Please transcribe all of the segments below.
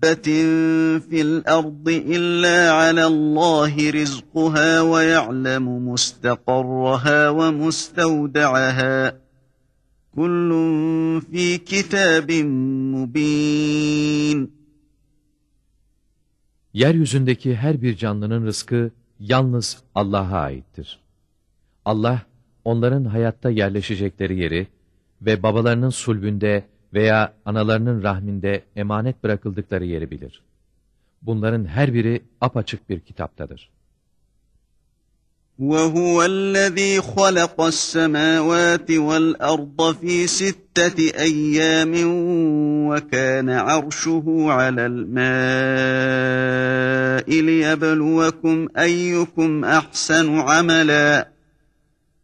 دابة في الأرض إلا على الله رزقها ويعلم مستقرها ومستودعها كل في كتاب مبين Yeryüzündeki her bir canlının rızkı yalnız Allah'a aittir. Allah, onların hayatta yerleşecekleri yeri ve babalarının sulbünde veya analarının rahminde emanet bırakıldıkları yeri bilir. Bunların her biri apaçık bir kitaptadır. وهو الذي خلق السماوات والأرض في ستة أيام وكان عرشه على الماء ليبلوكم أيكم أحسن عملا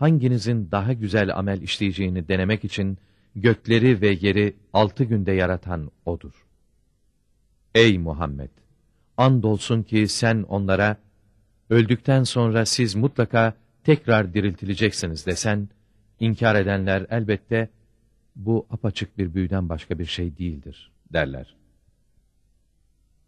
hanginizin daha güzel amel işleyeceğini denemek için gökleri ve yeri altı günde yaratan O'dur. Ey Muhammed! Andolsun ki sen onlara, öldükten sonra siz mutlaka tekrar diriltileceksiniz desen, inkar edenler elbette, bu apaçık bir büyüden başka bir şey değildir derler.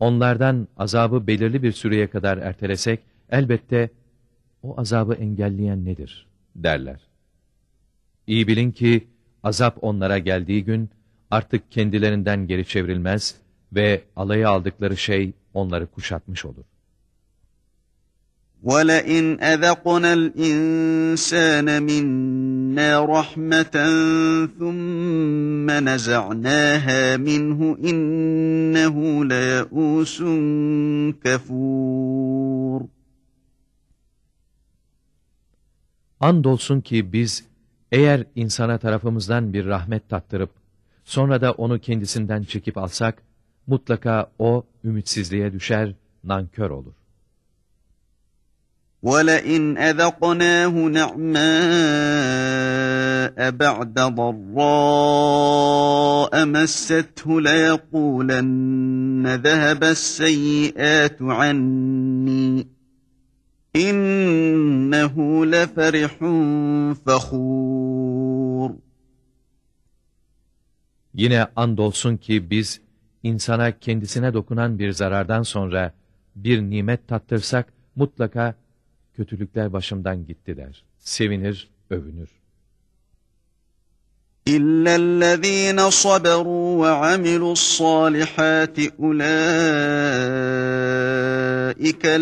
onlardan azabı belirli bir süreye kadar ertelesek, elbette o azabı engelleyen nedir derler. İyi bilin ki azap onlara geldiği gün artık kendilerinden geri çevrilmez ve alaya aldıkları şey onları kuşatmış olur. وَلَئِنْ أَذَقْنَا الْإِنسَانَ مِنَّا رَحْمَةً ثُمَّ نَزَعْنَاهَا مِنْهُ إِنَّهُ لَيَئُوسٌ كَفُورٌ Andolsun ki biz eğer insana tarafımızdan bir rahmet tattırıp sonra da onu kendisinden çekip alsak mutlaka o ümitsizliğe düşer, nankör olur. وَلَئِنْ أَذَقْنَاهُ نَعْمَاءَ بَعْدَ ضَرَّاءَ مَسَّتْهُ لَيَقُولَنَّ ذَهَبَ السَّيِّئَاتُ عَنِّي İnnehu leferihun fahur. Yine andolsun ki biz insana kendisine dokunan bir zarardan sonra bir nimet tattırsak mutlaka kötülükler başımdan gitti der. Sevinir, övünür. İllellezîne saberû ve amilu's-sâlihâti ulâike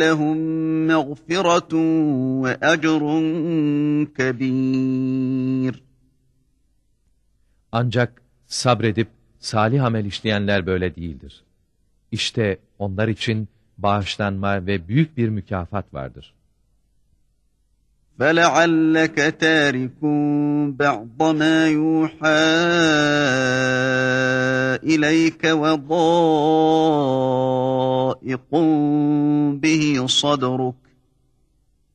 lehum mağfiretun ve ecrun kebîr. Ancak sabredip salih amel işleyenler böyle değildir. İşte onlar için bağışlanma ve büyük bir mükafat vardır. فَلَعَلَّكَ تَارِكٌ بَعْضَ مَا يُوحَى إِلَيْكَ وَضَائِقٌ بِهِ صَدْرُكَ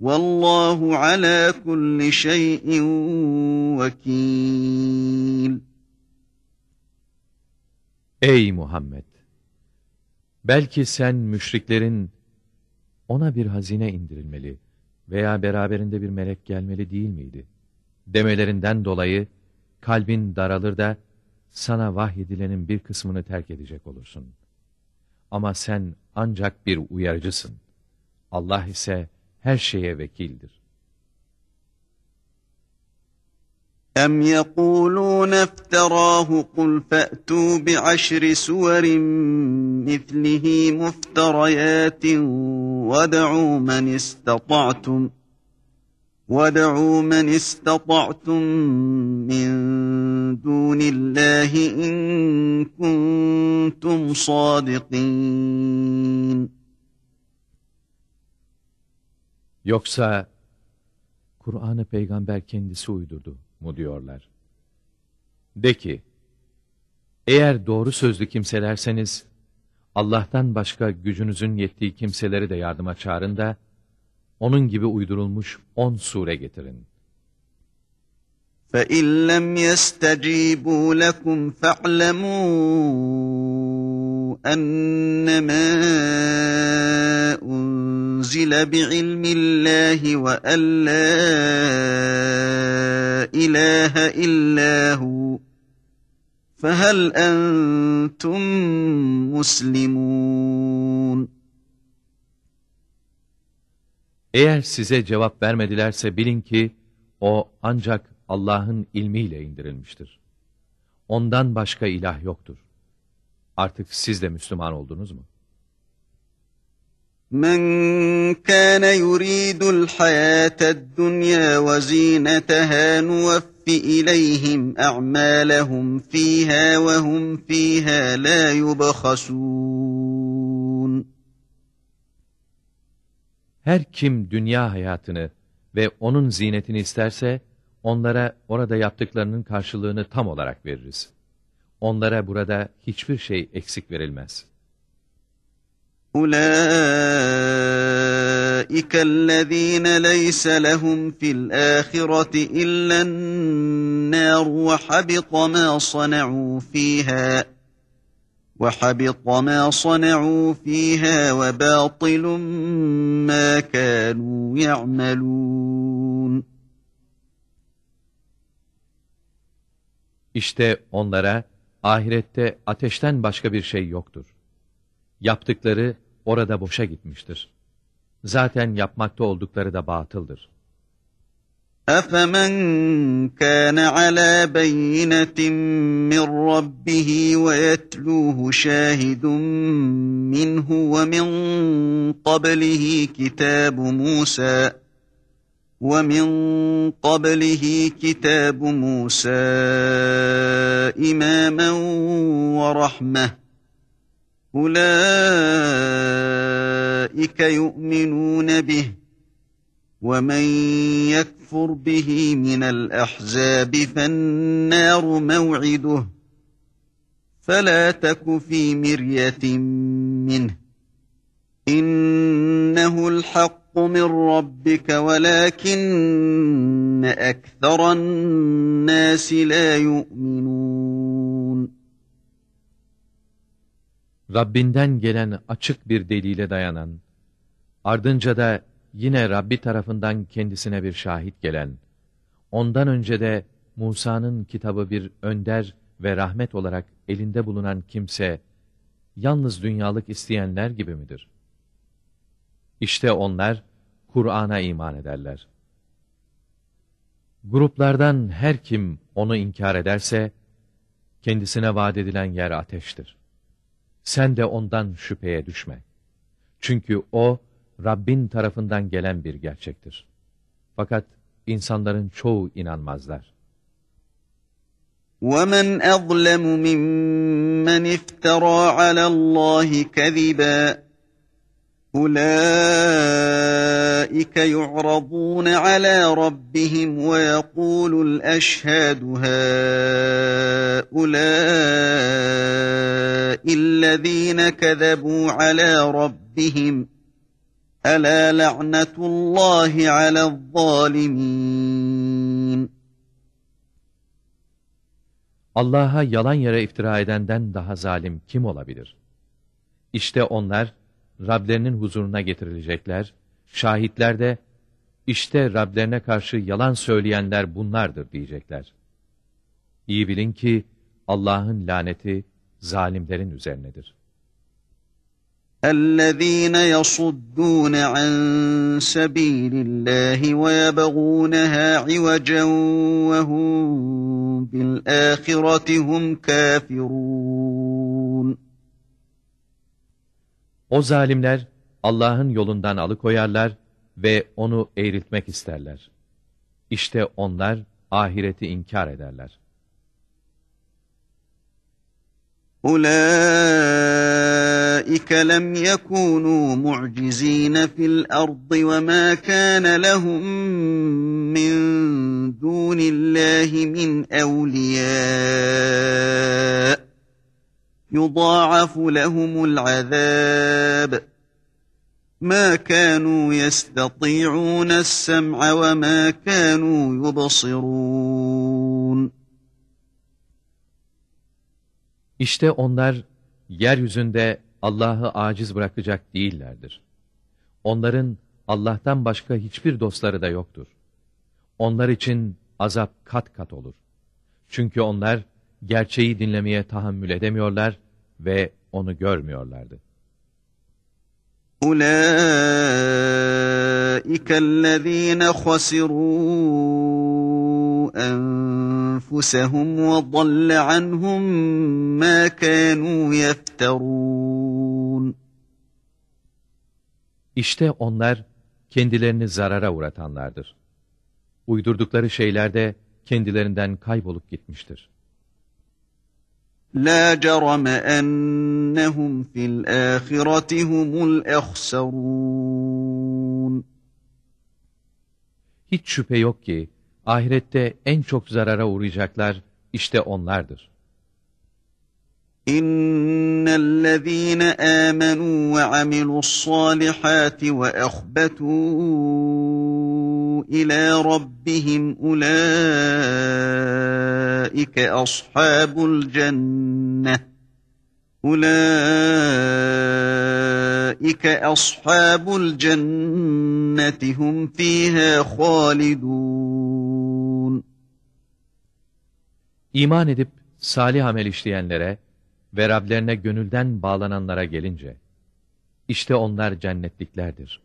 Vallahu ala kulli şeyin vekil. Ey Muhammed! Belki sen müşriklerin ona bir hazine indirilmeli veya beraberinde bir melek gelmeli değil miydi? Demelerinden dolayı kalbin daralır da sana vahyedilenin bir kısmını terk edecek olursun. Ama sen ancak bir uyarıcısın. Allah ise her şeye vekildir. أَمْ يَقُولُونَ افْتَرَاهُ قُلْ فَأْتُوا بِعَشْرِ سُوَرٍ مِثْلِهِ مُفْتَرَيَاتٍ وَادْعُوا مَنِ اسْتَطَعْتُمْ وَادْعُوا مَنِ اسْتَطَعْتُمْ مِنْ دُونِ اللّٰهِ اِنْ كُنْتُمْ صَادِقِينَ Yoksa Kur'an'ı peygamber kendisi uydurdu mu diyorlar. De ki, eğer doğru sözlü kimselerseniz, Allah'tan başka gücünüzün yettiği kimseleri de yardıma çağırın da, onun gibi uydurulmuş on sure getirin. فَاِنْ لَمْ يَسْتَجِيبُوا لَكُمْ فَاعْلَمُوا أَنَّمَا أُنْزِلَ بِعِلْمِ اللّٰهِ وَأَنْ لَا إِلَٰهَ إِلَّا هُوَ فَهَلْ أَنْتُمْ مُسْلِمُونَ Eğer size cevap vermedilerse bilin ki, o ancak Allah'ın ilmiyle indirilmiştir. Ondan başka ilah yoktur. Artık siz de Müslüman oldunuz mu? Men kana yuridul hayated dunya ve zinetaha nuvaffi ileyhim a'malahum fiha ve hum fiha la yubhasun. Her kim dünya hayatını ve onun zinetini isterse onlara orada yaptıklarının karşılığını tam olarak veririz onlara burada hiçbir şey eksik verilmez. أُولَٰئِكَ الَّذ۪ينَ لَيْسَ لَهُمْ فِي الْآخِرَةِ إِلَّا النَّارُ وَحَبِطَ مَا صَنَعُوا ف۪يهَا وَحَبِطَ مَا صَنَعُوا ف۪يهَا وَبَاطِلٌ مَا كَانُوا يَعْمَلُونَ İşte onlara ahirette ateşten başka bir şey yoktur. Yaptıkları orada boşa gitmiştir. Zaten yapmakta oldukları da batıldır. أَفَمَنْ كَانَ عَلَى بَيِّنَةٍ مِّنْ رَبِّهِ وَيَتْلُوهُ شَاهِدٌ مِّنْهُ وَمِنْ قَبْلِهِ كِتَابُ مُوسَى وَمِنْ قَبْلِهِ كِتَابُ مُوسَى إِمَامًا وَرَحْمَةً. أُولَٰئِكَ يُؤْمِنُونَ بِهِ وَمَنْ يَكْفُرْ بِهِ مِنَ الْأَحْزَابِ فَالنَّارُ مَوْعِدُهُ. فَلَا تَكُ فِي مِرْيَةٍ مِّنْهِ. إِنَّهُ الْحَقُّ min rabbika velakinne ekseran nâsi la yu'minun. Rabbinden gelen açık bir delile dayanan, ardınca da yine Rabbi tarafından kendisine bir şahit gelen, ondan önce de Musa'nın kitabı bir önder ve rahmet olarak elinde bulunan kimse, yalnız dünyalık isteyenler gibi midir?'' İşte onlar, Kur'an'a iman ederler. Gruplardan her kim onu inkar ederse, kendisine vaat edilen yer ateştir. Sen de ondan şüpheye düşme. Çünkü o, Rabbin tarafından gelen bir gerçektir. Fakat insanların çoğu inanmazlar. وَمَنْ أَظْلَمُ مِمَّنِ افْتَرَى عَلَى اللّٰهِ كَذِبًا Ulaika yu'radun ala rabbihim ve yekulul eşhadu haulaillezine kezebu ala rabbihim. Ela la'netullahi ala zalimin. Allah'a yalan yere iftira edenden daha zalim kim olabilir? İşte onlar, Rablerinin huzuruna getirilecekler, şahitler de işte Rablerine karşı yalan söyleyenler bunlardır diyecekler. İyi bilin ki Allah'ın laneti zalimlerin üzerinedir. اَلَّذ۪ينَ يَصُدُّونَ عَنْ سَب۪يلِ اللّٰهِ وَيَبَغُونَهَا عِوَجًا وَهُمْ بِالْآخِرَةِ هُمْ كَافِرُونَ O zalimler Allah'ın yolundan alıkoyarlar ve onu eğriltmek isterler. İşte onlar ahireti inkar ederler. أولئك لم يكونوا معجزين في الأرض وما كان لهم من دون الله من أولياء يضاعف لهم العذاب ما كانوا يستطيعون السمع وما كانوا يبصرون İşte onlar yeryüzünde Allah'ı aciz bırakacak değillerdir. Onların Allah'tan başka hiçbir dostları da yoktur. Onlar için azap kat kat olur. Çünkü onlar gerçeği dinlemeye tahammül edemiyorlar ve onu görmüyorlardı. أُولَٰئِكَ الَّذ۪ينَ خَسِرُوا أَنفُسَهُمْ وَضَلَّ عَنْهُمْ مَا كَانُوا يَفْتَرُونَ İşte onlar kendilerini zarara uğratanlardır. Uydurdukları şeyler de kendilerinden kaybolup gitmiştir. لا جرم أنهم في الآخرة هم الأخسرون Hiç şüphe yok ki ahirette en çok zarara uğrayacaklar işte onlardır. إن الذين آمنوا وعملوا الصالحات وأخبتوا ila rabbihim ulaike ashabul cenneh. Ulaike ashabul cenneti hum fiha halidun. İman edip salih amel işleyenlere ve Rablerine gönülden bağlananlara gelince, işte onlar cennetliklerdir.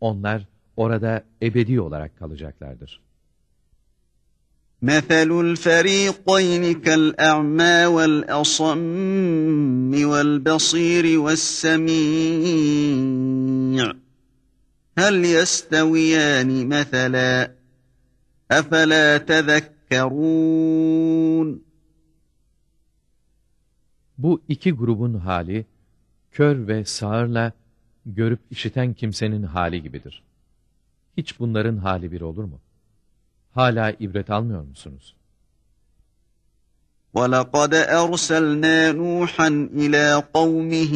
Onlar orada ebedi olarak kalacaklardır. مثل الفريقين كالأعمى والأصم والبصير والسميع هل يستويان مثلا أفلا تذكرون Bu iki grubun hali, kör ve sağırla görüp işiten kimsenin hali gibidir. Hiç bunların hali bir olur mu? Hala ibret almıyor musunuz? وَلَقَدْ أَرْسَلْنَا نُوحًا إِلَى قَوْمِهِ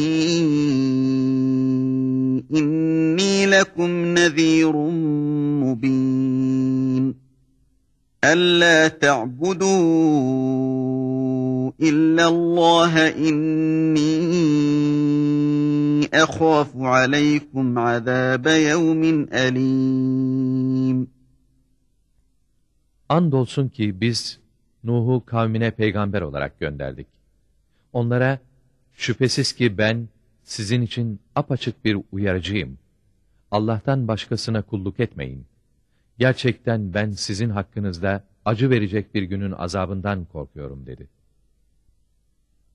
إِنِّي لَكُمْ نَذِيرٌ مُّبِينٌ أَلَّا تَعْبُدُوا إِلَّا اللَّهَ إِنِّي أَخَافُ عَلَيْكُمْ عَذَابَ يَوْمٍ أَلِيمٍ Andolsun ki biz Nuh'u kavmine peygamber olarak gönderdik. Onlara şüphesiz ki ben sizin için apaçık bir uyarıcıyım. Allah'tan başkasına kulluk etmeyin. Gerçekten ben sizin hakkınızda acı verecek bir günün azabından korkuyorum dedi.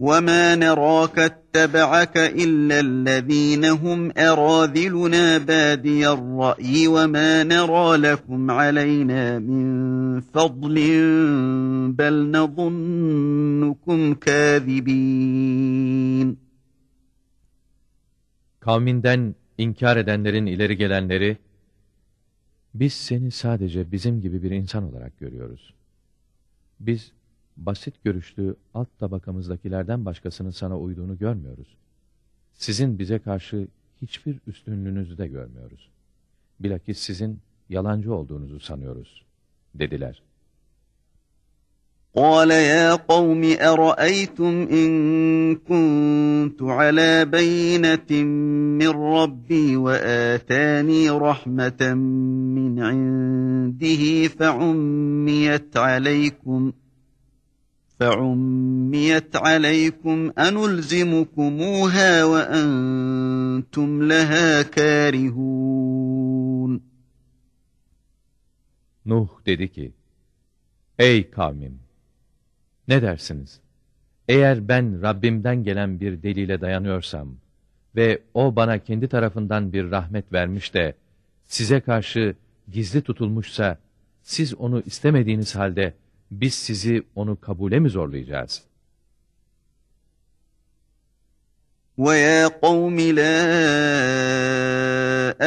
وما نراك اتبعك إلا الذين هم أراذلنا بادي الرأي وما نرى لكم علينا من فضل بل نظنكم كاذبين Kavminden inkar edenlerin ileri gelenleri, biz seni sadece bizim gibi bir insan olarak görüyoruz. Biz basit görüşlü alt tabakamızdakilerden başkasının sana uyduğunu görmüyoruz. Sizin bize karşı hiçbir üstünlüğünüzü de görmüyoruz. Bilakis sizin yalancı olduğunuzu sanıyoruz, dediler. قال يا قوم أرأيتم إن كنت على بينة من ربي وآتاني رحمة من عنده فعميت عليكم فعميت عليكم أنلزمكموها وأنتم لها كارهون Nuh dedi ki, Ey kavmim! Ne dersiniz? Eğer ben Rabbimden gelen bir delile dayanıyorsam ve o bana kendi tarafından bir rahmet vermiş de size karşı gizli tutulmuşsa, siz onu istemediğiniz halde biz sizi onu kabule mi zorlayacağız? وَيَا قَوْمِ لَا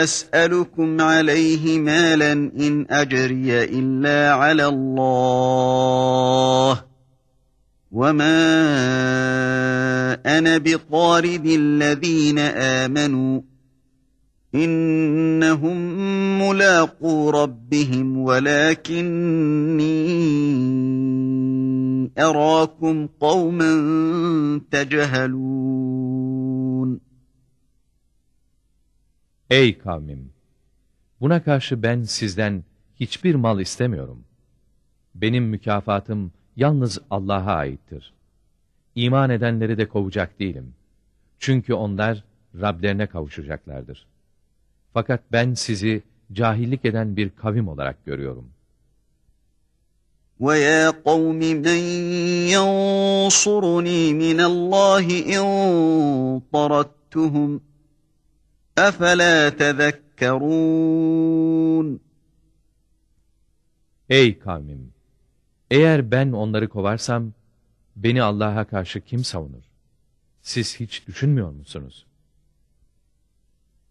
أَسْأَلُكُمْ عَلَيْهِ مَالًا إِنْ أَجْرِيَ إِلَّا عَلَى اللَّهِ وَمَا أَنَا بِطَارِدِ الَّذ۪ينَ آمَنُوا İnnehum mulaqu rabbihim velakinni erakum kavmen techehelun. Ey kavmim! Buna karşı ben sizden hiçbir mal istemiyorum. Benim mükafatım yalnız Allah'a aittir. İman edenleri de kovacak değilim. Çünkü onlar Rablerine kavuşacaklardır. Fakat ben sizi cahillik eden bir kavim olarak görüyorum. وَيَا قَوْمِ مَنْ يَنْصُرُنِي مِنَ اللّٰهِ اِنْ طَرَدْتُهُمْ اَفَلَا تَذَكَّرُونَ Ey kavmim! Eğer ben onları kovarsam, beni Allah'a karşı kim savunur? Siz hiç düşünmüyor musunuz?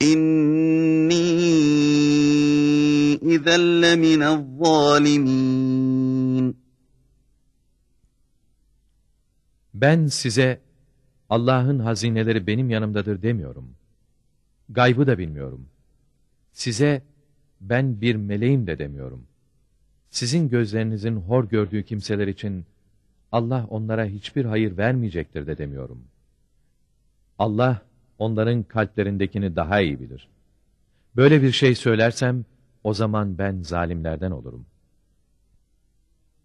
İnni izen lemine zalimin. Ben size Allah'ın hazineleri benim yanımdadır demiyorum. Gaybı da bilmiyorum. Size ben bir meleğim de demiyorum. Sizin gözlerinizin hor gördüğü kimseler için Allah onlara hiçbir hayır vermeyecektir de demiyorum. Allah onların kalplerindekini daha iyi bilir. Böyle bir şey söylersem, o zaman ben zalimlerden olurum.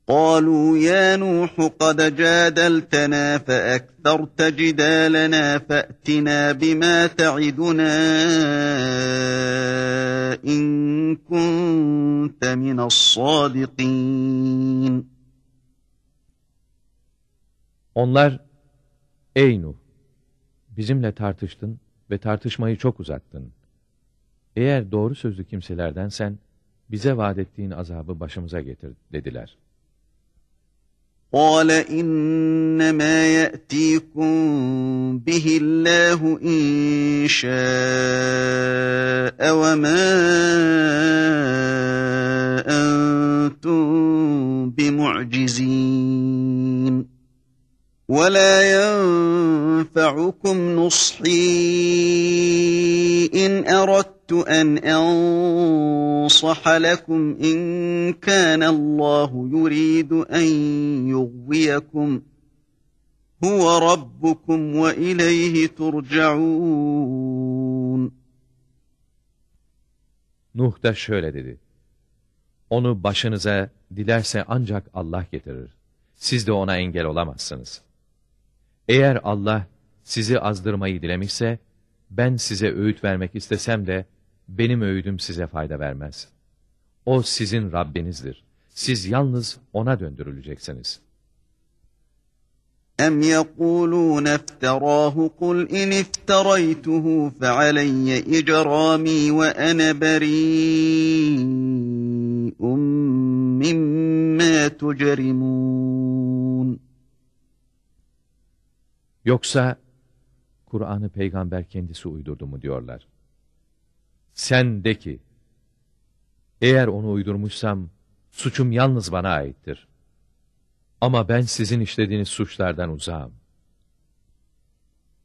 قالوا يا نوح قد جادلتنا فأكثرت جدالنا فأتنا بما تعدنا إن كنت من الصادقين Onlar, ey Nuh, bizimle tartıştın ve tartışmayı çok uzattın. Eğer doğru sözlü kimselerdensen, bize vaat ettiğin azabı başımıza getir dediler. قال إنما يأتيكم به الله إن شاء وما أنتم بمعجزين ولا ينفعكم نصحي إن أردت اردت ان انصح لكم ان كان الله يريد ان يغويكم هُوَ رَبُّكُمْ وَإِلَيْهِ تُرْجَعُونَ Nuh da şöyle dedi. Onu başınıza dilerse ancak Allah getirir. Siz de ona engel olamazsınız. Eğer Allah sizi azdırmayı dilemişse, ben size öğüt vermek istesem de, benim öğüdüm size fayda vermez. O sizin Rabbinizdir. Siz yalnız O'na döndürüleceksiniz. اَمْ يَقُولُونَ افْتَرَاهُ قُلْ اِنْ اِفْتَرَيْتُهُ فَعَلَيَّ اِجْرَامِي وَأَنَا بَرِيءٌ مِّمَّا تُجْرِمُونَ Yoksa Kur'an'ı peygamber kendisi uydurdu mu diyorlar. Sen de ki, eğer onu uydurmuşsam, suçum yalnız bana aittir. Ama ben sizin işlediğiniz suçlardan uzağım.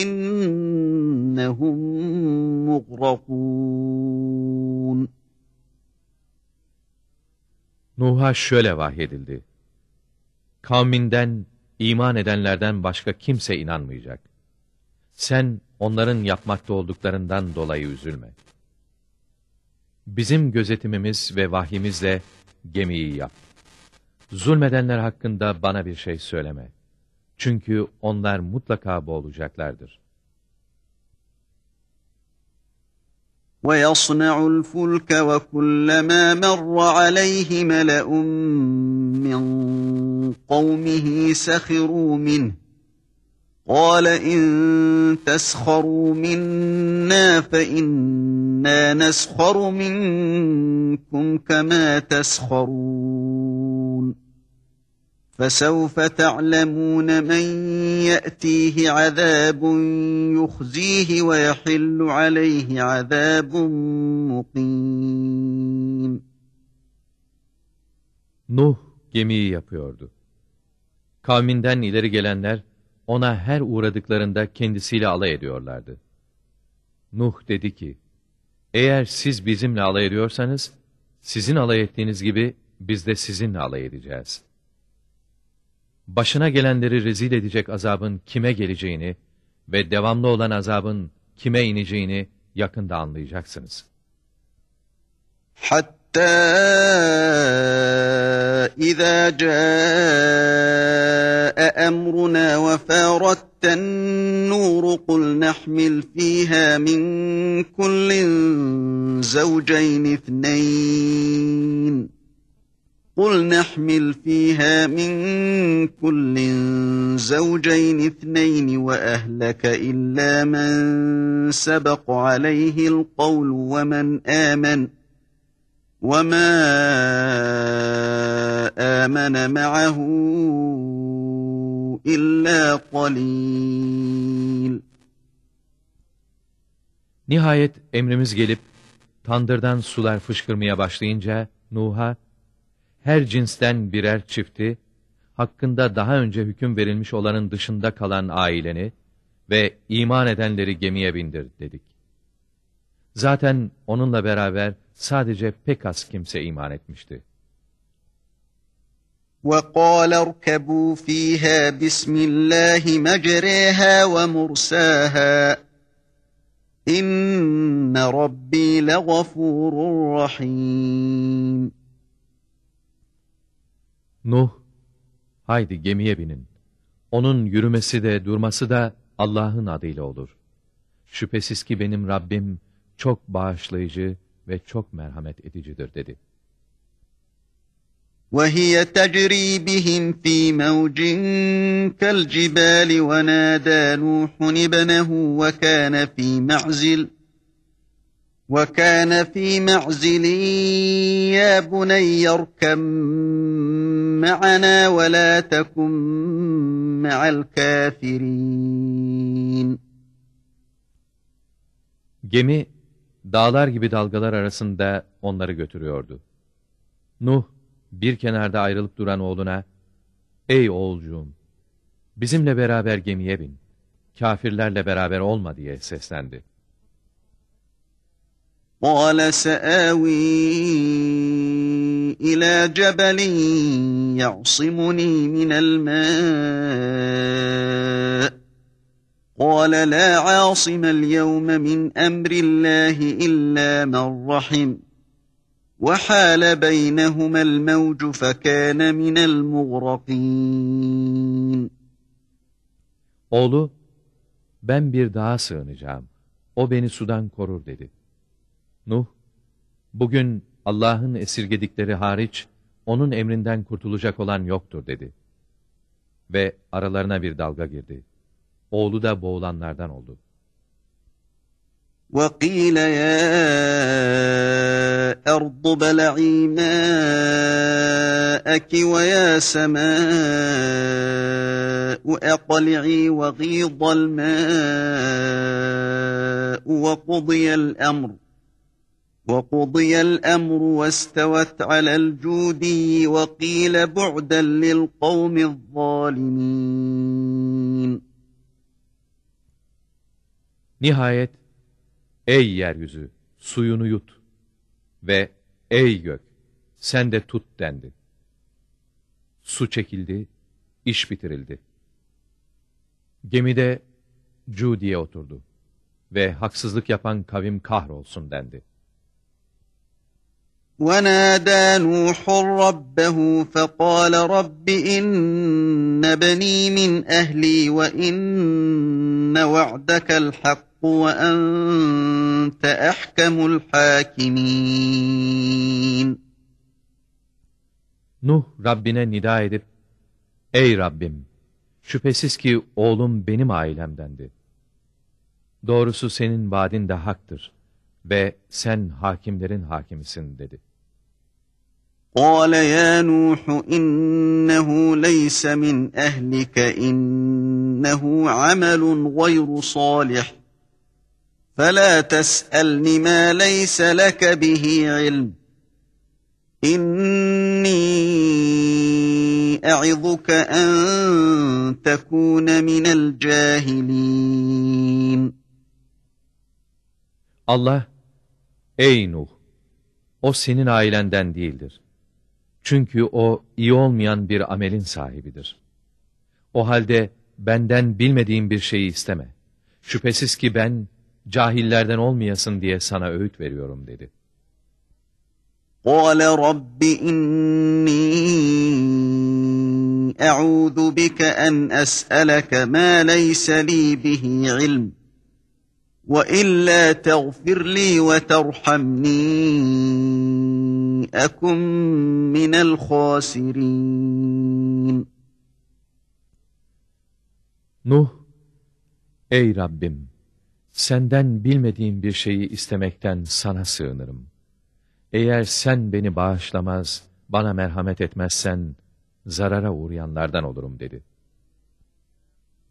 إِنَّهُمْ مُغْرَقُونَ Nuh'a şöyle vahyedildi. Kavminden, iman edenlerden başka kimse inanmayacak. Sen onların yapmakta olduklarından dolayı üzülme. Bizim gözetimimiz ve vahyimizle gemiyi yap. Zulmedenler hakkında bana bir şey söyleme. Çünkü onlar mutlaka boğulacaklardır. وَيَصْنَعُ الْفُلْكَ وَكُلَّمَا مَرَّ عَلَيْهِ مَلَأٌ مِّن قَوْمِهِ سَخِرُوا مِنْهُ قَالَ إِن تَسْخَرُوا مِنَّا فَإِنَّا نَسْخَرُ مِنكُمْ كَمَا تَسْخَرُونَ فَسَوْفَ تَعْلَمُونَ مَنْ يَأْتِيهِ عَذَابٌ يُخْزِيهِ وَيَحِلُّ عَلَيْهِ عَذَابٌ مُقِيمٌ Nuh gemiyi yapıyordu. Kavminden ileri gelenler, ona her uğradıklarında kendisiyle alay ediyorlardı. Nuh dedi ki, eğer siz bizimle alay ediyorsanız, sizin alay ettiğiniz gibi biz de sizinle alay edeceğiz. Başına gelenleri rezil edecek azabın kime geleceğini ve devamlı olan azabın kime ineceğini yakında anlayacaksınız. Hatta إذا جاء أمرنا وفارت النور قل نحمل فيها من كل زوجين اثنين قل نحمل فيها من كل زوجين اثنين وأهلك إلا من سبق عليه القول ومن آمن وَمَا آمَنَ مَعَهُ إِلَّا قَلِيلٌ. Nihayet emrimiz gelip tandırdan sular fışkırmaya başlayınca Nuh'a her cinsten birer çifti hakkında daha önce hüküm verilmiş olanın dışında kalan aileni ve iman edenleri gemiye bindir dedik. Zaten onunla beraber sadece pek az kimse iman etmişti. وَقَالَ ارْكَبُوا ف۪يهَا بِسْمِ اللّٰهِ مَجْرَيْهَا وَمُرْسَاهَا اِنَّ رَبِّي لَغَفُورٌ رَحِيمٌ Nuh, haydi gemiye binin. Onun yürümesi de durması da Allah'ın adıyla olur. Şüphesiz ki benim Rabbim çok bağışlayıcı, ve çok merhamet edicidir dedi. وَهِيَ تَجْرِي بِهِمْ فِي مَوْجٍ كَالْجِبَالِ وَنَادَى نُوحٌ ابْنَهُ وَكَانَ فِي مَعْزِلٍ وَكَانَ فِي مَعْزِلٍ يَا بُنَيَّ ارْكَبْ مَعَنَا وَلَا تَكُنْ مَعَ الْكَافِرِينَ Gemi Dağlar gibi dalgalar arasında onları götürüyordu. Nuh, bir kenarda ayrılıp duran oğluna, Ey oğulcuğum, bizimle beraber gemiye bin, kafirlerle beraber olma diye seslendi. قال سآوي إلى جبل يعصمني من الماء. قال لا عاصم اليوم من أمر الله إلا من رحم. وحال بينهما الموج فكان من المغرقين. Oğlu, ben bir dağa sığınacağım, o beni sudan korur dedi. Nuh, bugün Allah'ın esirgedikleri hariç, onun emrinden kurtulacak olan yoktur dedi. Ve aralarına bir dalga girdi. Oğlu da boğulanlardan oldu. وقيل يا أرض بلعي ماءك ويا سماء أقلعي وغيض الماء وقضي الأمر وقضي الأمر واستوت على الجودي وقيل بعدا للقوم الظالمين Nihayet, ey yeryüzü, suyunu yut ve ey gök, sen de tut dendi. Su çekildi, iş bitirildi. Gemide Cudi'ye oturdu ve haksızlık yapan kavim kahrolsun dendi. ونادى نوح ربه فقال رب إن بني من أهلي وإن وعدك الحق وأنت أحكم الحاكمين Nuh Rabbine nida edip, Ey Rabbim! Şüphesiz ki oğlum benim ailemdendi. Doğrusu senin vaadin de haktır ve sen hakimlerin hakimisin dedi. قال يا نوح إنه ليس من أهلك إنه عمل غير صالح فلا تسألن ما ليس لك به علم إني أعظك أن تكون من الجاهلين Allah, Ey Nuh! O senin ailenden değildir. Çünkü o iyi olmayan bir amelin sahibidir. O halde benden bilmediğin bir şeyi isteme. Şüphesiz ki ben cahillerden olmayasın diye sana öğüt veriyorum dedi. قال رب إني أعوذ بك أن أسألك ما ليس لي به علم وإلا تغفر لي وترحمني أكن من الخاسرين Nuh, Ey Rabbim! Senden bilmediğim bir şeyi istemekten sana sığınırım. Eğer sen beni bağışlamaz, bana merhamet etmezsen, zarara uğrayanlardan olurum dedi.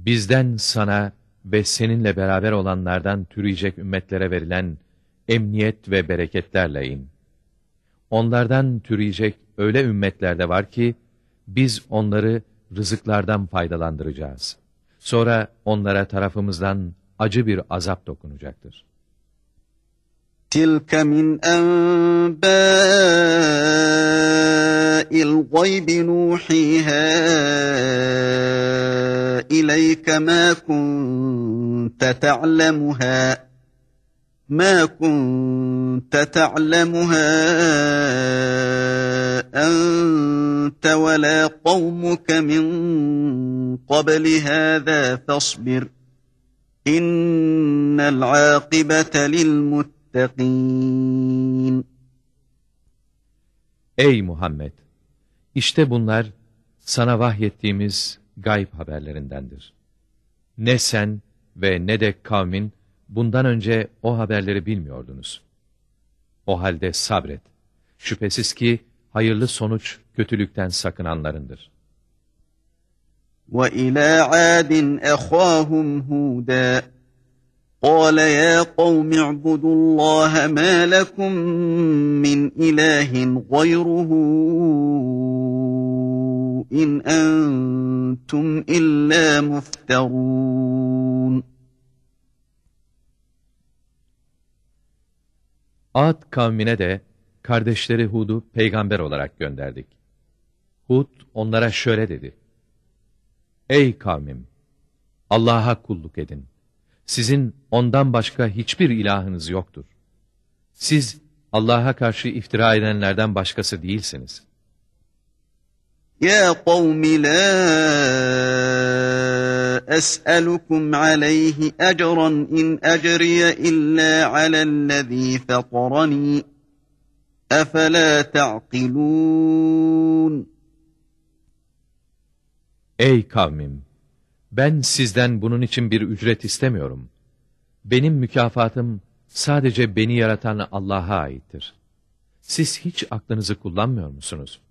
Bizden sana ve seninle beraber olanlardan türeyecek ümmetlere verilen emniyet ve bereketlerle in. Onlardan türeyecek öyle ümmetler de var ki, biz onları rızıklardan faydalandıracağız. Sonra onlara tarafımızdan acı bir azap dokunacaktır. تلك من أنباء الغيب نوحيها إليك ما كنت تعلمها ما كنت تعلمها أنت ولا قومك من قبل هذا فاصبر إن العاقبة للمتقين Ey Muhammed! İşte bunlar sana vahyettiğimiz gayb haberlerindendir. Ne sen ve ne de kavmin bundan önce o haberleri bilmiyordunuz. O halde sabret. Şüphesiz ki hayırlı sonuç kötülükten sakınanlarındır. وإلى عاد أخاهم هودا قال يا قوم اعبدوا الله ما لكم من إله غيره İn entum illa mufterun. Ad kavmine de kardeşleri Hud'u peygamber olarak gönderdik. Hud onlara şöyle dedi. Ey kavmim! Allah'a kulluk edin. Sizin ondan başka hiçbir ilahınız yoktur. Siz Allah'a karşı iftira edenlerden başkası değilsiniz.'' Ya kavmi la es'alukum aleyhi ecran in ecriye illa alellezî fatarani. Efela ta'kilûn. Ey kavmim! Ben sizden bunun için bir ücret istemiyorum. Benim mükafatım sadece beni yaratan Allah'a aittir. Siz hiç aklınızı kullanmıyor musunuz?''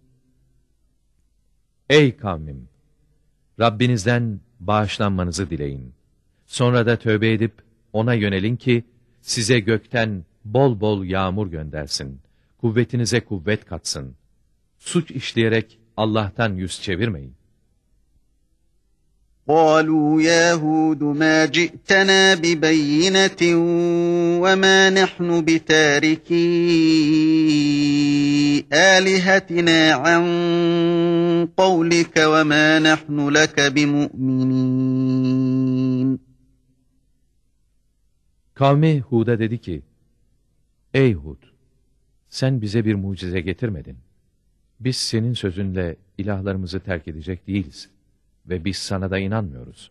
Ey kavmim! Rabbinizden bağışlanmanızı dileyin. Sonra da tövbe edip ona yönelin ki size gökten bol bol yağmur göndersin. Kuvvetinize kuvvet katsın. Suç işleyerek Allah'tan yüz çevirmeyin. قالوا يا هود ما جئتنا ببينة وما نحن بتاركي آلهتنا عن قولك وما نحن لك بمؤمنين Kavmi Hud'a dedi ki, Ey Hud! Sen bize bir mucize getirmedin. Biz senin sözünle ilahlarımızı terk edecek değiliz. Ve biz sana da inanmıyoruz.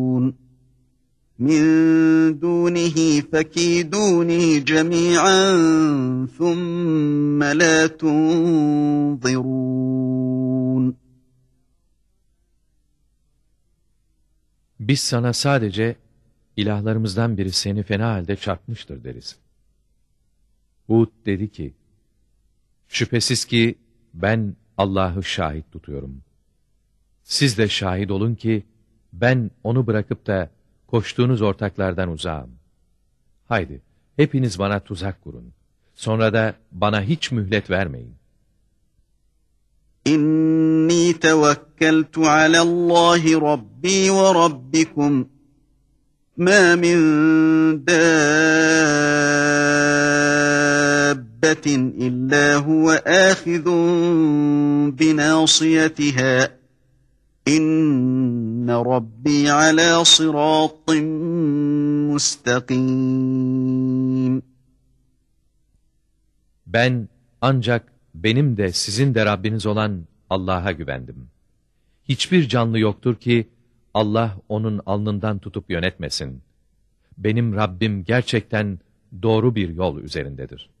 min dunihi fekiduni cemi'an thumme la tunzirun. Biz sana sadece ilahlarımızdan biri seni fena halde çarpmıştır deriz. Hud dedi ki, şüphesiz ki ben Allah'ı şahit tutuyorum. Siz de şahit olun ki ben onu bırakıp da koştuğunuz ortaklardan uzağım. Haydi, hepiniz bana tuzak kurun. Sonra da bana hiç mühlet vermeyin. İnni tevekkeltu alallahi rabbi ve rabbikum. Ma min dabbetin illa huve ahizun binasiyetiha. İnne Rabbi ala sıratın mustakim. Ben ancak benim de sizin de Rabbiniz olan Allah'a güvendim. Hiçbir canlı yoktur ki Allah onun alnından tutup yönetmesin. Benim Rabbim gerçekten doğru bir yol üzerindedir.''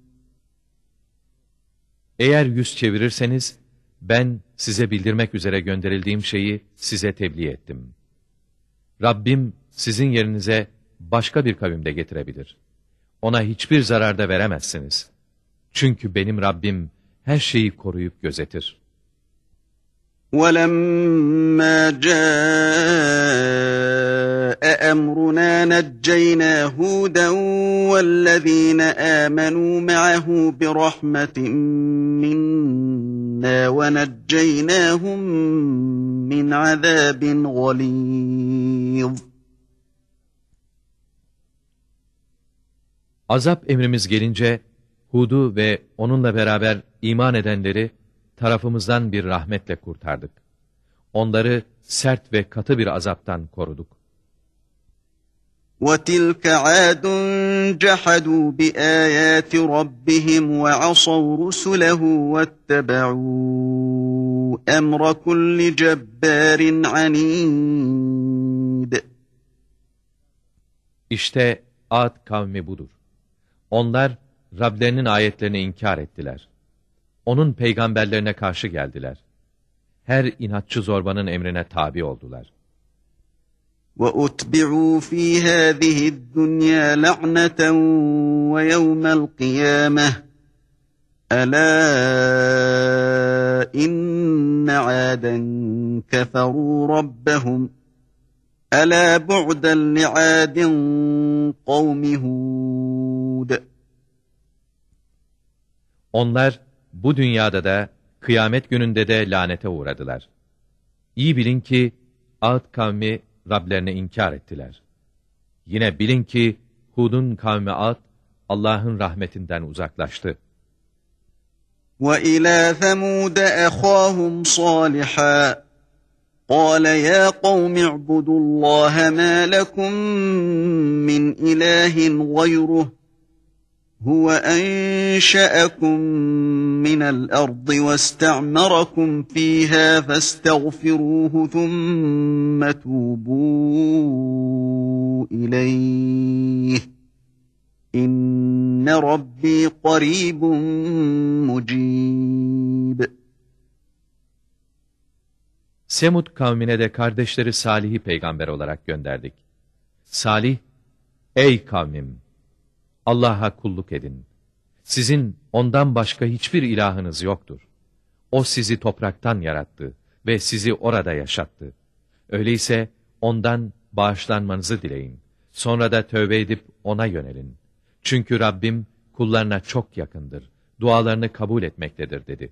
Eğer yüz çevirirseniz, ben size bildirmek üzere gönderildiğim şeyi size tebliğ ettim. Rabbim sizin yerinize başka bir kavimde getirebilir. Ona hiçbir zarar da veremezsiniz. Çünkü benim Rabbim her şeyi koruyup gözetir. ولما جاء أمرنا نجينا هودا والذين آمنوا معه برحمة منا ونجيناهم من عذاب غليظ Azap emrimiz gelince, Hud'u ve onunla beraber iman edenleri tarafımızdan bir rahmetle kurtardık. Onları sert ve katı bir azaptan koruduk. وتلك عاد جحدوا بآيات ربهم وعصوا رسله واتبعوا أمر كل جبار عنيد İşte Ad kavmi budur. Onlar Rablerinin ayetlerini inkar ettiler. Onun peygamberlerine karşı geldiler. Her inatçı zorbanın emrine tabi oldular. وأتبعوا في هذه الدنيا لعنة ويوم القيامة ألا إن عادا كفروا ربهم ألا بعدا لعاد قوم هود Onlar bu dünyada da kıyamet gününde de lanete uğradılar. İyi bilin ki Ad kavmi Rablerine inkar ettiler. Yine bilin ki Hud'un kavmi Ad Allah'ın rahmetinden uzaklaştı. وإلى ثمود أخاهم صالحا قال يا قوم اعبدوا الله ما لكم من إله غيره هو أنشأكم من الأرض واستعمركم فيها فاستغفروه ثم توبوا إليه إن ربي قريب مجيب Semud kavmine de kardeşleri Salih'i peygamber olarak gönderdik. Salih, ey kavmim! Allah'a kulluk edin. Sizin ondan başka hiçbir ilahınız yoktur. O sizi topraktan yarattı ve sizi orada yaşattı. Öyleyse ondan bağışlanmanızı dileyin. Sonra da tövbe edip ona yönelin. Çünkü Rabbim kullarına çok yakındır. Dualarını kabul etmektedir dedi.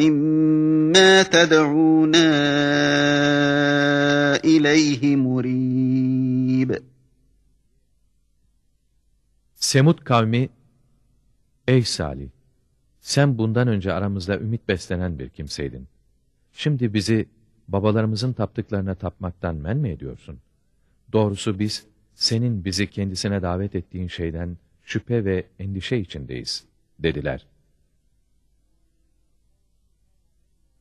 مما تدعونا إليه مريب Semud kavmi, Ey Salih! Sen bundan önce aramızda ümit beslenen bir kimseydin. Şimdi bizi babalarımızın taptıklarına tapmaktan men mi ediyorsun? Doğrusu biz, senin bizi kendisine davet ettiğin şeyden şüphe ve endişe içindeyiz, dediler.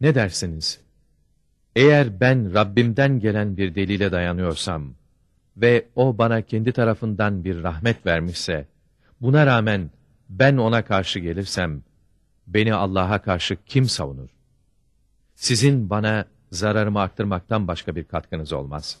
Ne dersiniz? Eğer ben Rabbimden gelen bir delile dayanıyorsam ve o bana kendi tarafından bir rahmet vermişse, buna rağmen ben ona karşı gelirsem, beni Allah'a karşı kim savunur? Sizin bana zararımı arttırmaktan başka bir katkınız olmaz.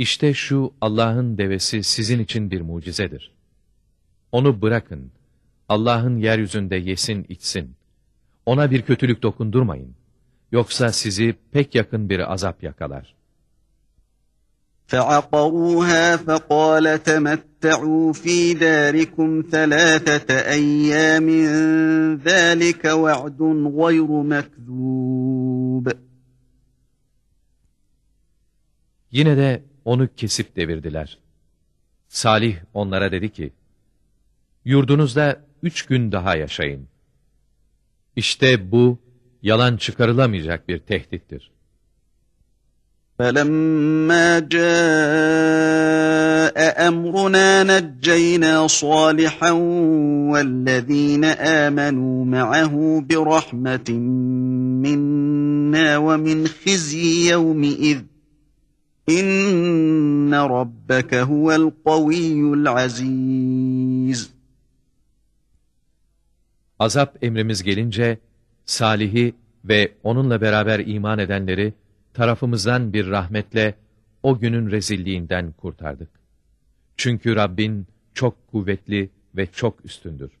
İşte şu Allah'ın devesi sizin için bir mucizedir. Onu bırakın, Allah'ın yeryüzünde yesin içsin. Ona bir kötülük dokundurmayın. Yoksa sizi pek yakın bir azap yakalar. فَعَقَرُوهَا فَقَالَ تَمَتَّعُوا ف۪ي دَارِكُمْ ثَلَاثَةَ اَيَّامٍ ذَٰلِكَ وَعْدٌ غَيْرُ مَكْذُوبٍ Yine de onu kesip devirdiler. Salih onlara dedi ki, Yurdunuzda üç gün daha yaşayın. İşte bu, yalan çıkarılamayacak bir tehdittir. فَلَمَّا جَاءَ أَمْرُنَا نَجَّيْنَا صَالِحًا وَالَّذ۪ينَ آمَنُوا مَعَهُ بِرَحْمَةٍ مِنَّا وَمِنْ خِزْيِ يَوْمِئِذٍ İnne rabbeke huvel kaviyyul aziz. Azap emrimiz gelince, Salih'i ve onunla beraber iman edenleri tarafımızdan bir rahmetle o günün rezilliğinden kurtardık. Çünkü Rabbin çok kuvvetli ve çok üstündür.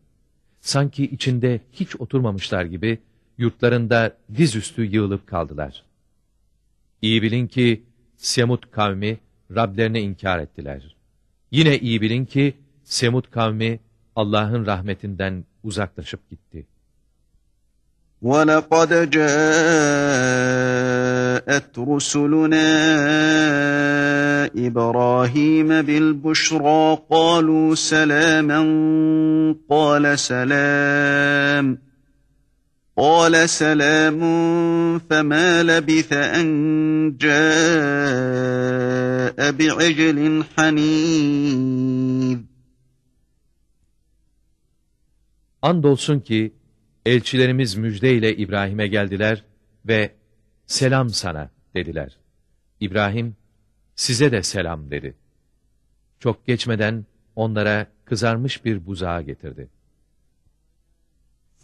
sanki içinde hiç oturmamışlar gibi yurtlarında dizüstü yığılıp kaldılar. İyi bilin ki Semud kavmi Rablerine inkar ettiler. Yine iyi bilin ki Semud kavmi Allah'ın rahmetinden uzaklaşıp gitti. وَلَقَدْ جَاءَتْ رُسُلُنَا إِبْرَاهِيمَ بِالْبُشْرَى قَالُوا سَلَامًا قَالَ سَلَامٌ قَالَ سَلَامٌ فَمَا لَبِثَ أَنْ جَاءَ بِعِجْلٍ حَنِيذٍ Andolsun ki elçilerimiz müjdeyle İbrahim'e geldiler ve selam sana dediler. İbrahim, size de selam dedi. Çok geçmeden onlara kızarmış bir buzağı getirdi.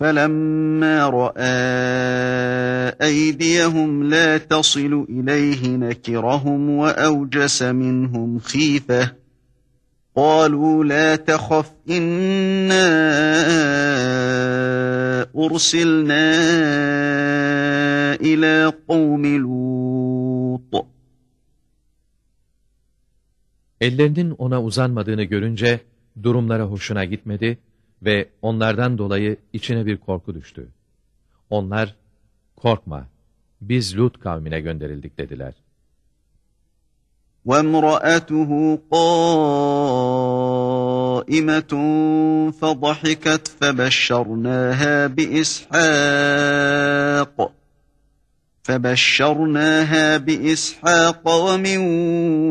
فَلَمَّا رَأَى أَيْدِيَهُمْ لَا تَصِلُ إِلَيْهِ نَكِرَهُمْ وَأَوْجَسَ مِنْهُمْ خِيفَةً قَالُوا لَا تَخَفْ إِنَّا أُرْسِلْنَا إِلَى قَوْمِ لُوطٍ Ellerinin ona uzanmadığını görünce durumlara hoşuna gitmedi ve onlardan dolayı içine bir korku düştü. Onlar, korkma, biz Lut kavmine gönderildik dediler. وَامْرَأَتُهُ قَائِمَةٌ فَضَحِكَتْ فَبَشَّرْنَاهَا بِإِسْحَاقَ فَبَشَّرْنَاهَا بِإِسْحَاقَ وَمِنْ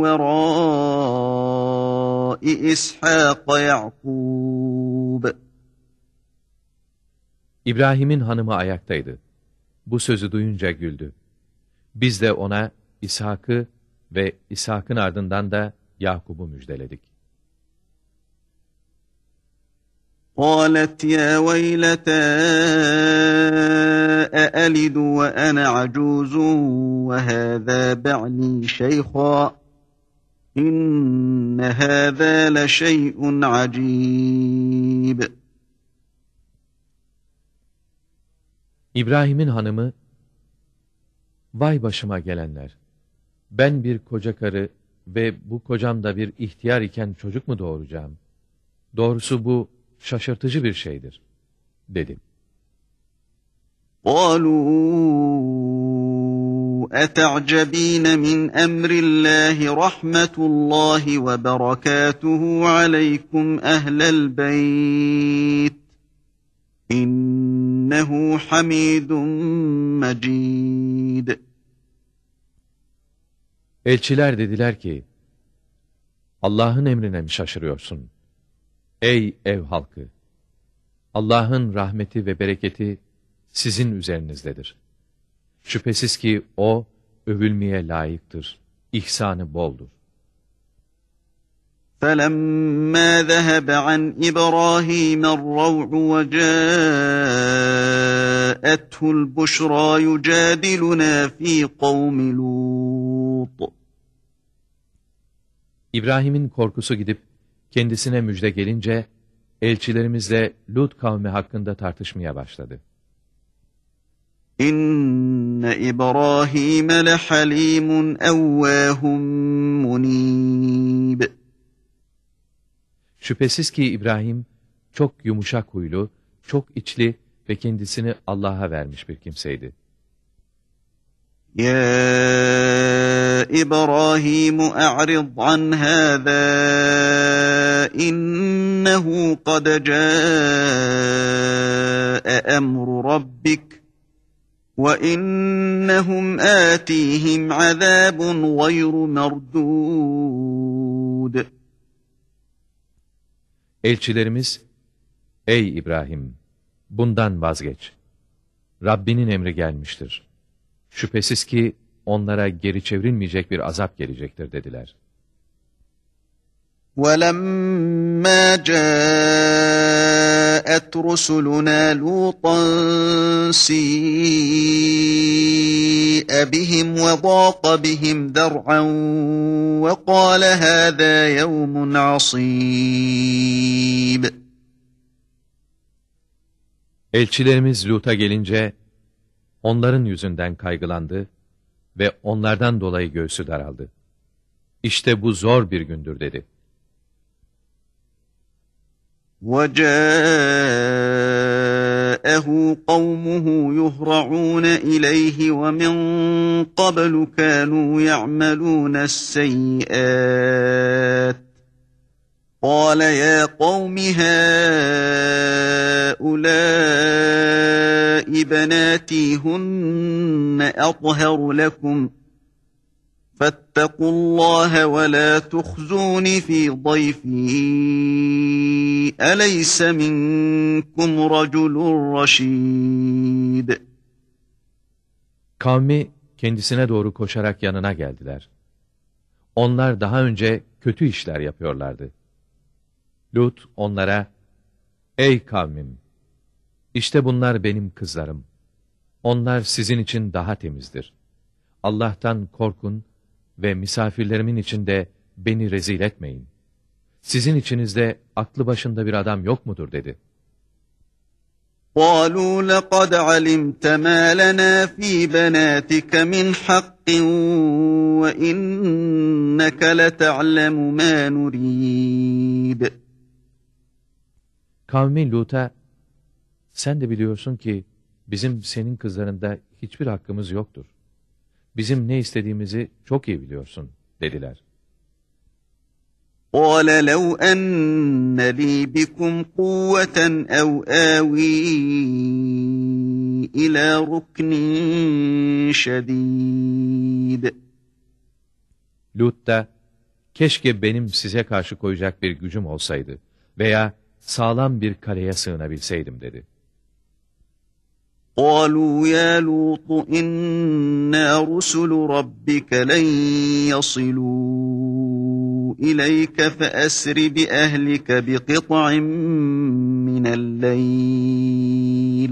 وَرَاءِ إِسْحَاقَ يَعْقُوبَ İbrahim'in hanımı ayaktaydı. Bu sözü duyunca güldü. Biz de ona İshak'ı ve İshak'ın ardından da Yakub'u müjdeledik. قالت يا ويلتى أألد وأنا عجوز وهذا بعلي شيخا إن هذا لشيء عجيب İbrahim'in hanımı, Vay başıma gelenler! Ben bir koca karı ve bu kocam da bir ihtiyar iken çocuk mu doğuracağım? Doğrusu bu şaşırtıcı bir şeydir, dedi. قالوا أتعجبين من أمر الله رحمة الله وبركاته عليكم أهل البيت إنه حميد مجيد Elçiler dediler ki, Allah'ın emrine mi şaşırıyorsun? Ey ev halkı! Allah'ın rahmeti ve bereketi sizin üzerinizdedir. Şüphesiz ki O, övülmeye layıktır, ihsanı boldur. فَلَمَّا ذَهَبَ عَنْ إِبْرَاهِيمَ الرَّوْعُ وَجَاءَتْهُ الْبُشْرَى يُجَادِلُنَا فِي قَوْمِ لُوطٍ İbrahim'in korkusu gidip kendisine müjde gelince elçilerimizle Lut kavmi hakkında tartışmaya başladı. İnne İbrahim lehalimun evvahum munib. Şüphesiz ki İbrahim çok yumuşak huylu, çok içli ve kendisini Allah'a vermiş bir kimseydi. Ya İbrahim a'rid an hâzâ innehu kad câe emru rabbik وَإِنَّهُمْ آتِيهِمْ عَذَابٌ غَيْرُ مَرْدُودٍ Elçilerimiz, Ey İbrahim! Bundan vazgeç. Rabbinin emri gelmiştir. Şüphesiz ki onlara geri çevrilmeyecek bir azap gelecektir dediler. وَلَمَّا جَاءَتْ رُسُلُنَا لُوطًا سِيءَ بِهِمْ وَضَاقَ بِهِمْ ذَرْعًا وَقَالَ هَذَا يَوْمٌ عَصِيبٌ Elçilerimiz Lut'a gelince, onların yüzünden kaygılandı ve onlardan dolayı göğsü daraldı. İşte bu zor bir gündür dedi. وَجَاءَهُ قَوْمُهُ يُهْرَعُونَ إِلَيْهِ وَمِنْ قَبْلُ كَانُوا يَعْمَلُونَ السَّيِّئَاتِ قَالَ يَا قَوْمِ هَؤُلَاءِ بَنَاتِي هُنَّ أَطْهَرُ لَكُمْ ۖ فَاتَّقُوا اللّٰهَ وَلَا تُخْزُونِ ف۪ي ضَيْفِي أَلَيْسَ مِنْكُمْ رَجُلٌ رَشِيدٌ Kavmi kendisine doğru koşarak yanına geldiler. Onlar daha önce kötü işler yapıyorlardı. Lut onlara, Ey kavmim! İşte bunlar benim kızlarım. Onlar sizin için daha temizdir. Allah'tan korkun ve misafirlerimin içinde beni rezil etmeyin. Sizin içinizde aklı başında bir adam yok mudur dedi. قَالُوا لَقَدْ عَلِمْتَ مَا لَنَا ف۪ي بَنَاتِكَ مِنْ حَقٍّ وَاِنَّكَ لَتَعْلَمُ مَا نُرِيدُ Kavmi Lut'a, sen de biliyorsun ki bizim senin kızlarında hiçbir hakkımız yoktur. Bizim ne istediğimizi çok iyi biliyorsun, dediler. قَالَ لَوْ أَنَّ لِي بِكُمْ قُوَّةً أَوْ آوِي إِلَى رُكْنٍ شَدِيدٍ Lut da, keşke benim size karşı koyacak bir gücüm olsaydı veya sağlam bir kaleye sığınabilseydim dedi. قالوا يا لوط إنا رسل ربك لن يصلوا إليك فأسر بأهلك بقطع من الليل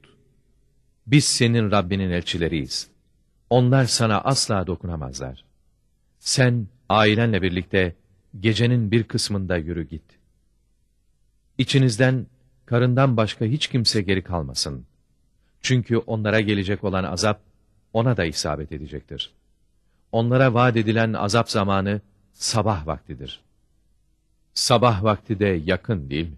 Biz senin Rabbinin elçileriyiz. Onlar sana asla dokunamazlar. Sen ailenle birlikte gecenin bir kısmında yürü git. İçinizden, karından başka hiç kimse geri kalmasın. Çünkü onlara gelecek olan azap, ona da isabet edecektir. Onlara vaat edilen azap zamanı, sabah vaktidir. Sabah vakti de yakın değil mi?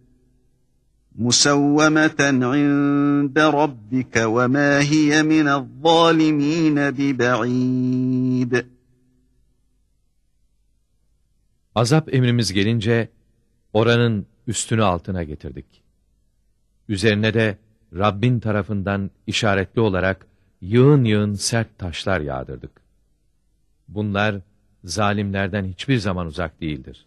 مُّسَوَّمَةً عِندَ رَبِّكَ وَمَا هِيَ مِنَ الظَّالِمِينَ بِبَعِيدٍ Azap emrimiz gelince, oranın üstünü altına getirdik. Üzerine de Rabbin tarafından işaretli olarak yığın yığın sert taşlar yağdırdık. Bunlar zalimlerden hiçbir zaman uzak değildir.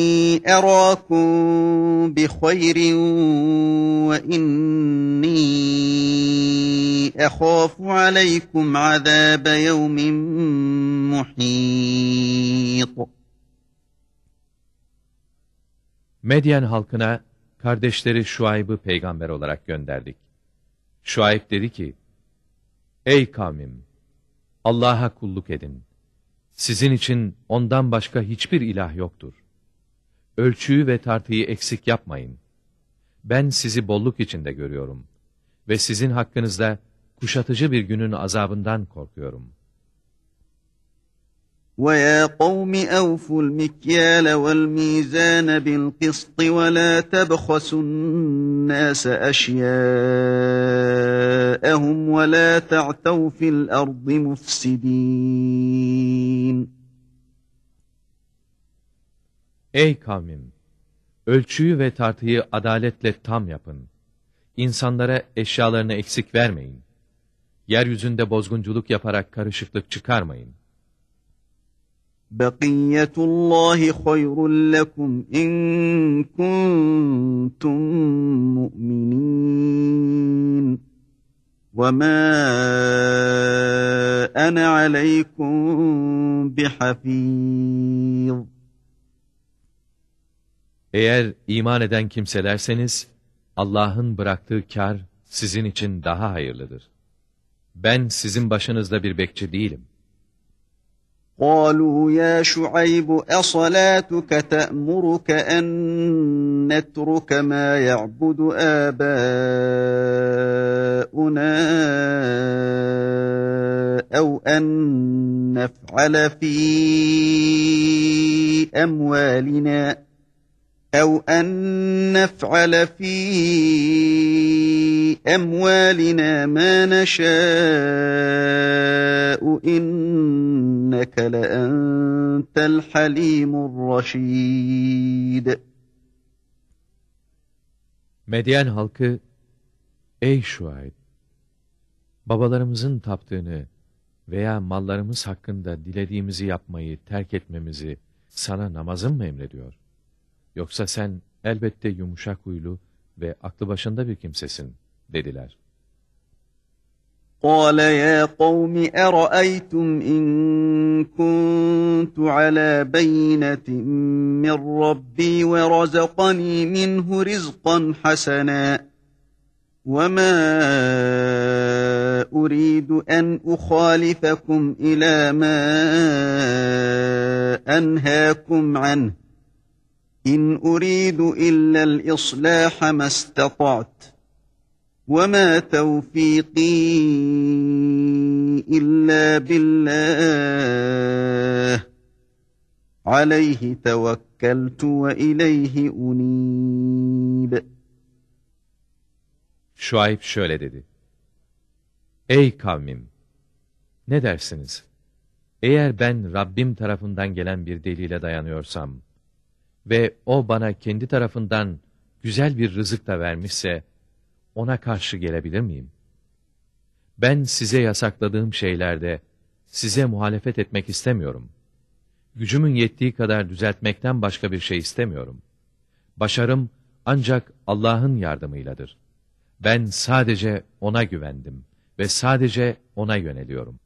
أَرَاكُمْ بِخَيْرٍ وَإِنِّي أَخَافُ عَلَيْكُمْ عَذَابَ يَوْمٍ مُحِيطٍ Medyen halkına kardeşleri Şuayb'ı peygamber olarak gönderdik. Şuayb dedi ki, Ey kavmim! Allah'a kulluk edin. Sizin için ondan başka hiçbir ilah yoktur. Ölçüyü ve tartıyı eksik yapmayın. Ben sizi bolluk içinde görüyorum. Ve sizin hakkınızda kuşatıcı bir günün azabından korkuyorum. وَيَا قَوْمِ أَوْفُوا الْمِكْيَالَ وَالْمِيزَانَ بِالْقِسْطِ وَلَا تَبْخَسُوا النَّاسَ أَشْيَاءَهُمْ وَلَا تَعْتَوْا فِي الْأَرْضِ مُفْسِدِينَ Ey kavmim! Ölçüyü ve tartıyı adaletle tam yapın. İnsanlara eşyalarını eksik vermeyin. Yeryüzünde bozgunculuk yaparak karışıklık çıkarmayın. بَقِيَّةُ اللّٰهِ خَيْرٌ لَكُمْ اِنْ كُنْتُمْ مُؤْمِنِينَ وَمَا أَنَا عَلَيْكُمْ بِحَفِيظٍ Eğer iman eden kimselerseniz, Allah'ın bıraktığı kar sizin için daha hayırlıdır. Ben sizin başınızda bir bekçi değilim. قالوا يا شعيب أصلاتك تأمرك أن نترك ما يعبد آباؤنا أو أن نفعل في أموالنا أو أن نفعل في أموالنا ما نشاء إنك لأنت الحليم الرشيد Medyen halkı, Ey Şuayb! Babalarımızın taptığını veya mallarımız hakkında dilediğimizi yapmayı terk etmemizi sana namazın mı emrediyor? Yoksa sen elbette yumuşak huylu ve aklı başında bir kimsesin, dediler. قال يا قوم أرأيتم إن كنت على بينة من ربي ورزقني منه رزقا حسنا وما أريد أن أخالفكم إلى ما أنهاكم عنه إن أريد إلا الإصلاح ما استطعت وما توفيقي إلا بالله عليه توكلت وإليه أنيب Şuayb şöyle dedi. Ey kavmim! Ne dersiniz? Eğer ben Rabbim tarafından gelen bir delile dayanıyorsam ve o bana kendi tarafından güzel bir rızık da vermişse, ona karşı gelebilir miyim? Ben size yasakladığım şeylerde size muhalefet etmek istemiyorum. Gücümün yettiği kadar düzeltmekten başka bir şey istemiyorum. Başarım ancak Allah'ın yardımıyladır. Ben sadece O'na güvendim ve sadece O'na yöneliyorum.